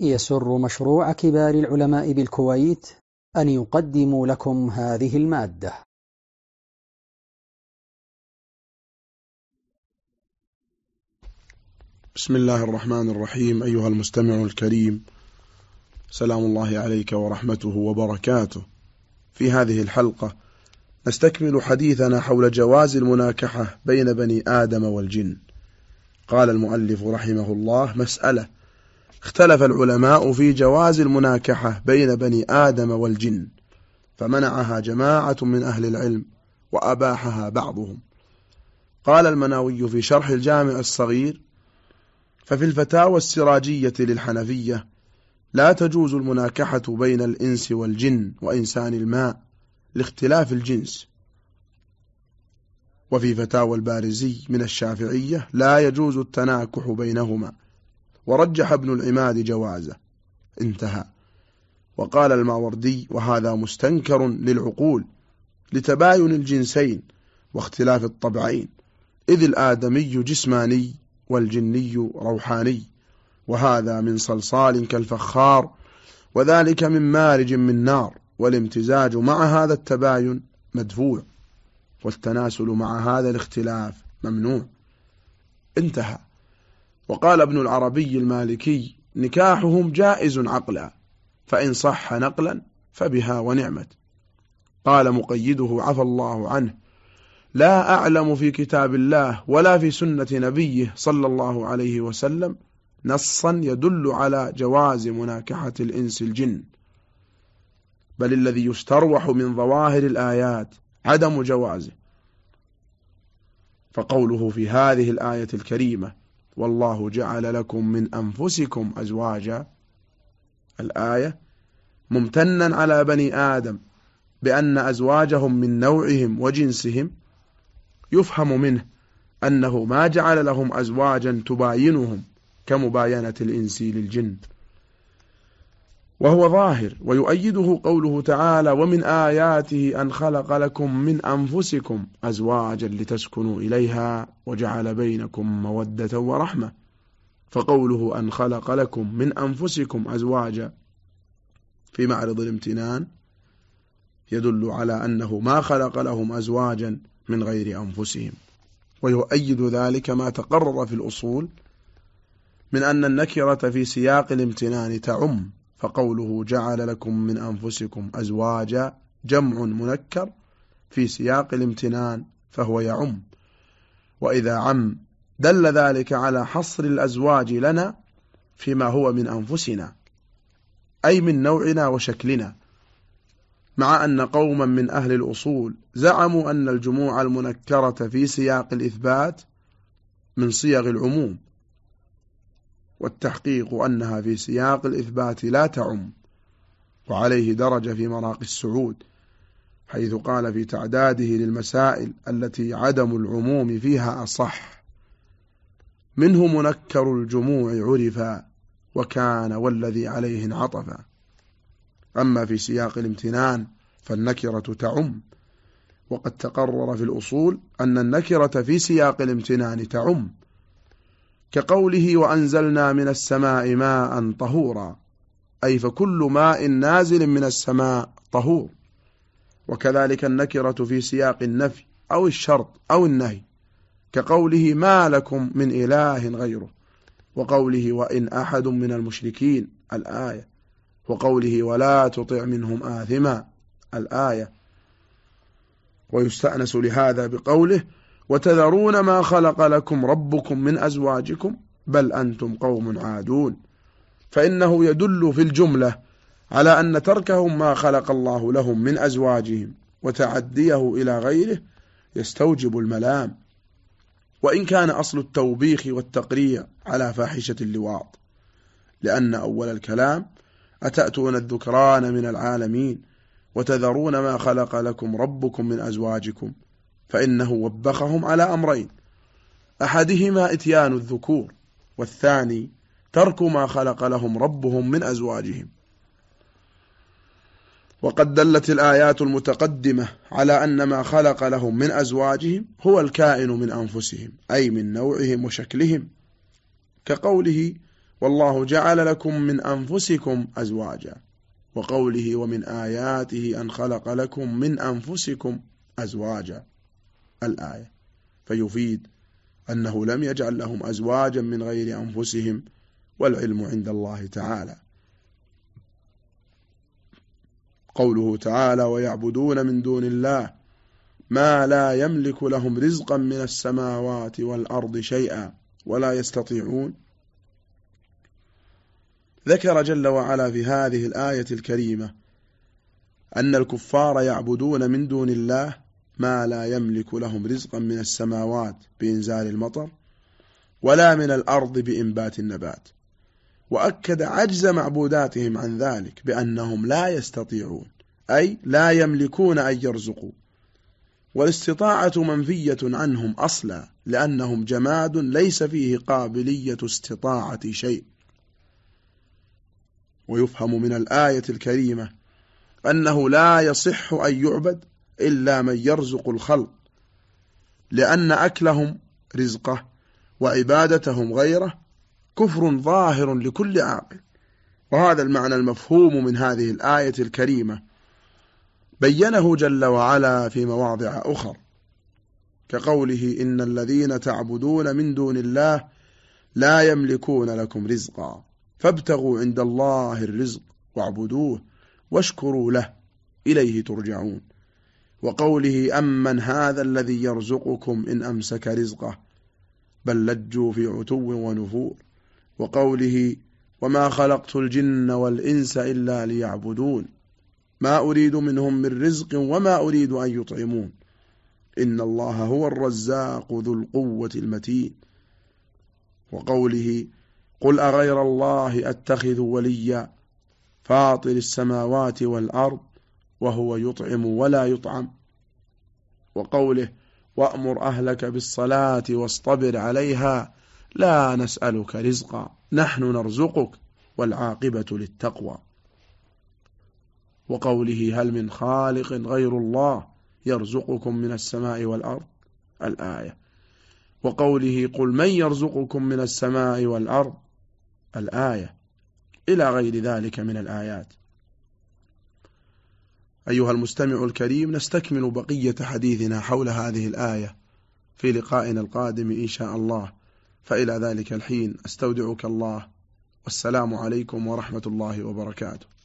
يسر مشروع كبار العلماء بالكويت أن يقدم لكم هذه المادة. بسم الله الرحمن الرحيم. أيها المستمع الكريم سلام الله عليك ورحمته وبركاته. في هذه الحلقة نستكمل حديثنا حول جواز المناكحة بين بني آدم والجن. قال المؤلف رحمه الله مسألة اختلف العلماء في جواز المناكحة بين بني آدم والجن فمنعها جماعة من أهل العلم وأباحها بعضهم. قال المناوي في شرح الجامع الصغير ففي الفتاوى السراجية للحنفية لا تجوز المناكحة بين الإنس والجن وإنسان الماء لاختلاف الجنس. وفي فتاوى البارزي من الشافعية لا يجوز التناكح بينهما ورجح ابن العماد جوازه. انتهى. وقال الماوردي وهذا مستنكر للعقول لتباين الجنسين واختلاف الطبعين إذ الآدمي جسماني والجني روحاني وهذا من صلصال كالفخار وذلك من مارج من نار والامتزاج مع هذا التباين مدفوع والتناسل مع هذا الاختلاف ممنوع. انتهى. وقال ابن العربي المالكي نكاحهم جائز عقلا فإن صح نقلا فبها ونعمت. قال مقيده عفى الله عنه لا أعلم في كتاب الله ولا في سنة نبيه صلى الله عليه وسلم نصا يدل على جواز مناكحة الإنس الجن. بل الذي يستروح من ظواهر الآيات عدم جوازه. فقوله في هذه الآية الكريمة والله جعل لكم من أنفسكم أزواجا. الآية ممتنا على بني آدم بأن أزواجهم من نوعهم وجنسهم. يفهم منه أنه ما جعل لهم أزواجا تباينهم كمباينة الإنس للجن. وهو ظاهر ويؤيده قوله تعالى ومن آياته أن خلق لكم من أنفسكم أزواجا لتسكنوا إليها وجعل بينكم مودة ورحمة. فقوله أن خلق لكم من أنفسكم أزواجا في معرض الامتنان يدل على أنه ما خلق لهم أزواجا من غير أنفسهم. ويؤيد ذلك ما تقرر في الأصول من أن النكرة في سياق الامتنان تعم فقوله جعل لكم من أنفسكم أزواجا جمع منكر في سياق الامتنان فهو يعم. وإذا عم دل ذلك على حصر الأزواج لنا فيما هو من أنفسنا أي من نوعنا وشكلنا مع أن قوما من أهل الأصول زعموا أن الجموع المنكرة في سياق الإثبات من صيغ العموم والتحقيق أنها في سياق الإثبات لا تعم وعليه درجة في مراقي السعود حيث قال في تعداده للمسائل التي عدم العموم فيها أصح. منه منكر الجموع عرفا وكان والذي عليه انعطفا أما في سياق الامتنان فالنكرة تعم وقد تقرر في الأصول أن النكرة في سياق الامتنان تعم كقوله وأنزلنا من السماء ماء طهورا. أي فكل ماء نازل من السماء طهور. وكذلك النكرة في سياق النفي أو الشرط أو النهي. كقوله ما لكم من إله غيره. وقوله وإن أحد من المشركين الآية. وقوله ولا تطع منهم آثما الآية. ويستأنس لهذا بقوله وتذرون ما خلق لكم ربكم من أزواجكم بل أنتم قوم عادون. فإنه يدل في الجملة على أن تركهم ما خلق الله لهم من أزواجهم وتعديه إلى غيره يستوجب الملام. وإن كان أصل التوبيخ والتقريع على فاحشة اللواط لأن أول الكلام أتأتون الذكران من العالمين وتذرون ما خلق لكم ربكم من أزواجكم فإنه وبخهم على أمرين. أحدهما إتيان الذكور والثاني ترك ما خلق لهم ربهم من أزواجهم. وقد دلت الآيات المتقدمة على أن ما خلق لهم من أزواجهم هو الكائن من أنفسهم أي من نوعهم وشكلهم. كقوله والله جعل لكم من أنفسكم أزواجا وقوله ومن آياته أن خلق لكم من أنفسكم أزواجا الآية. فيفيد أنه لم يجعل لهم أزواجا من غير أنفسهم والعلم عند الله تعالى. قوله تعالى ويعبدون من دون الله ما لا يملك لهم رزقا من السماوات والأرض شيئا ولا يستطيعون. ذكر جل وعلا في هذه الآية الكريمة أن الكفار يعبدون من دون الله ما لا يملك لهم رزقا من السماوات بإنزال المطر ولا من الأرض بإنبات النبات. وأكد عجز معبوداتهم عن ذلك بأنهم لا يستطيعون أي لا يملكون أن يرزقوا. والاستطاعة منفية عنهم أصلا لأنهم جماد ليس فيه قابلية استطاعة شيء. ويفهم من الآية الكريمة أنه لا يصح أن يعبد إلا من يرزق الخلق لأن أكلهم رزقه وعبادتهم غيره كفر ظاهر لكل عاقل. وهذا المعنى المفهوم من هذه الآية الكريمة. بينه جل وعلا في مواضع أخر كقوله إن الذين تعبدون من دون الله لا يملكون لكم رزقا فابتغوا عند الله الرزق واعبدوه واشكروا له إليه ترجعون. وقوله أمن هذا الذي يرزقكم إن أمسك رزقه بل لجوا في عتو ونفور. وقوله وما خلقت الجن والإنس إلا ليعبدون ما أريد منهم من رزق وما أريد أن يطعمون. إن الله هو الرزاق ذو القوة المتين. وقوله قل أغير الله أتخذ وليا فاطر السماوات والأرض وهو يطعم ولا يطعم. وقوله وأمر أهلك بالصلاة واصطبر عليها لا نسألك رزقا نحن نرزقك والعاقبة للتقوى. وقوله هل من خالق غير الله يرزقكم من السماء والأرض؟ الآية. وقوله قل من يرزقكم من السماء والأرض؟ الآية. إلى غير ذلك من الآيات. أيها المستمع الكريم نستكمل بقية حديثنا حول هذه الآية في لقائنا القادم إن شاء الله. فإلى ذلك الحين أستودعك الله. والسلام عليكم ورحمة الله وبركاته.